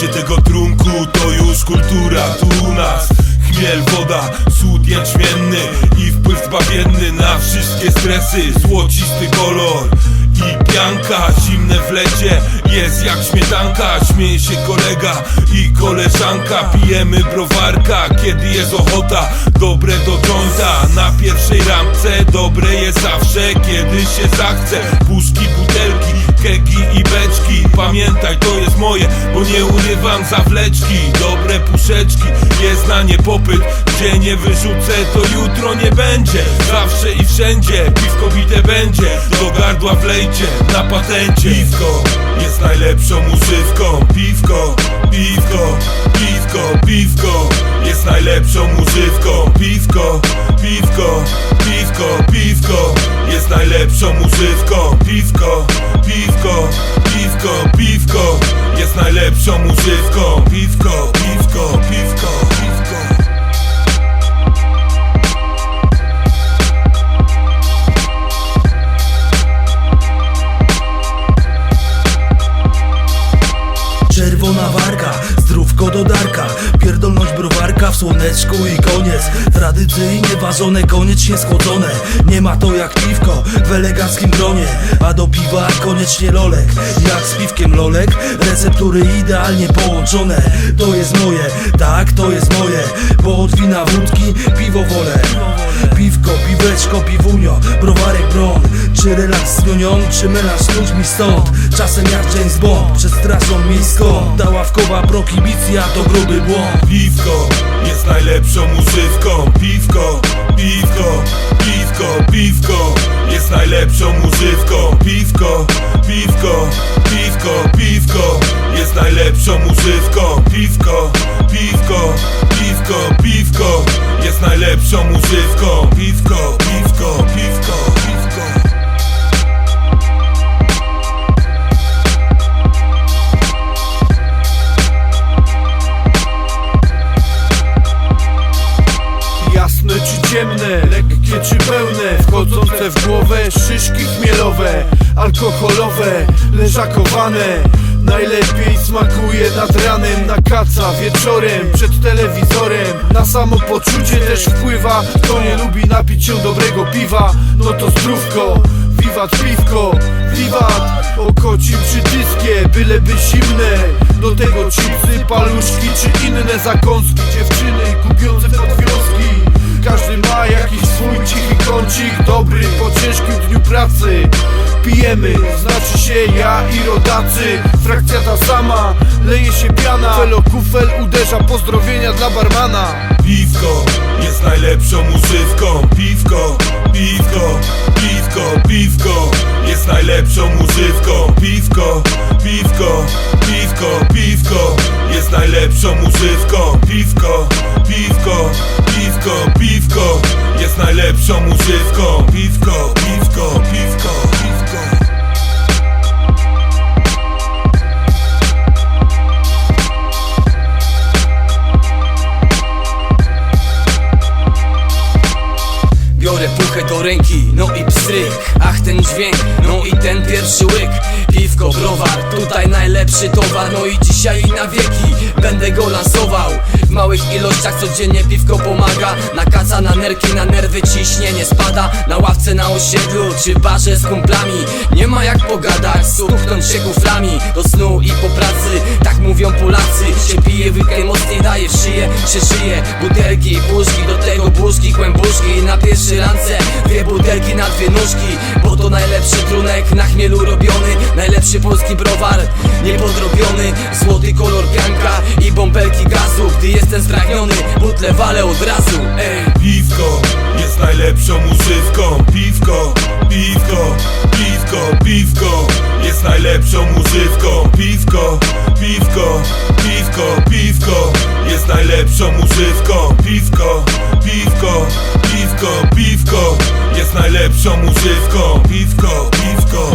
Picie tego trunku to już kultura tu u nas. Chmiel, woda, cud jęczmienny i wpływ bawienny na wszystkie stresy. Złocisty kolor i pianka Zimne w lecie. Jest jak śmietanka Śmieje się kolega i koleżanka. Pijemy browarka, kiedy jest ochota Dobre do jointa Na pierwszej ramce dobre jest zawsze Kiedy się zachce. Puszki, butelki, kegi i Pamiętaj to jest moje, bo nie urywam zawleczki. Dobre puszeczki, jest na nie popyt Gdzie nie wyrzucę to jutro nie będzie. Zawsze i wszędzie piwko bite będzie. Do gardła wlejcie na patencie. Piwko jest najlepszą używką Piwko, piwko, piwko, piwko Jest najlepszą używką Piwko, piwko, piwko, piwko Jest najlepszą używką Piwko, piwko, piwko, najlepszą używką w słoneczku i koniec. Tradycyjnie ważone, koniecznie schłodzone. Nie ma to jak piwko w eleganckim gronie A do piwa koniecznie lolek. Jak z piwkiem lolek, receptury idealnie połączone. To jest moje, tak to jest moje Bo od wina wódki piwo wolę. Piwko, piweczko, piwunio, browarek bron Czy relaks z nionią, czy melanż z ludźmi stąd? Czasem jak James Bond, przestraszą mi skąd? Ta ławkowa prohibicja to gruby błąd. Piwko jest najlepszą używką Piwko, piwko, piwko, piwko Jest najlepszą używką Piwko, piwko, piwko, piwko Jest najlepszą używką Piwko, piwko, piwko, piwko Jest najlepszą używką piwko, piwko, ciemne, lekkie czy pełne Wchodzące w głowę szyszki chmielowe Alkoholowe, leżakowane. Najlepiej smakuje nad ranem Na kaca wieczorem, przed telewizorem. Na samopoczucie też wpływa Kto nie lubi napić się dobrego piwa. No to zdrówko, wiwat piwko Wiwat, okocim przytyskie Byleby zimne. Do tego chipsy, paluszki czy inne zakąski. Dziewczyny kupiące podwiązki każdy Pijemy, znaczy się ja i rodacy. Frakcja ta sama, leje się piana. Felo kufel uderza, pozdrowienia dla barmana. Piwko jest najlepszą używką Piwko, piwko, piwko, piwko Jest najlepszą używką Piwko, piwko, piwko, piwko Jest najlepszą używką Piwko, piwko, piwko, piwko łyk Piwko, browar, tutaj najlepszy towar. No i dzisiaj i na wieki będę go lansował W małych ilościach codziennie piwko pomaga. Na kaca, na nerki, na nerwy ciśnienie spada. Na ławce na osiedlu, czy barze z kumplami. Nie ma jak pogadać, stuknąć się kuflami. Do snu i po pracy, tak mówią Polacy. Się pije, wykaj mocniej daje w szyję Się szyje, butelki, puszki Do tego buszki, kłębuszki. Na pierwszy rance, dwie butelki na dwie nóżki. Bo to najlepszy trunek, na chmielu robiony. Najlepszy polski browar, niepodrobiony. Złoty kolor pianka i bąbelki gazu. Gdy jestem spragniony, butle walę od razu Ej. Piwko jest najlepszą używką Piwko, piwko, piwko, piwko Jest najlepszą używką Piwko, piwko, piwko, piwko Jest najlepszą używką Piwko, piwko, piwko, piwko Jest najlepszą używką Piwko, piwko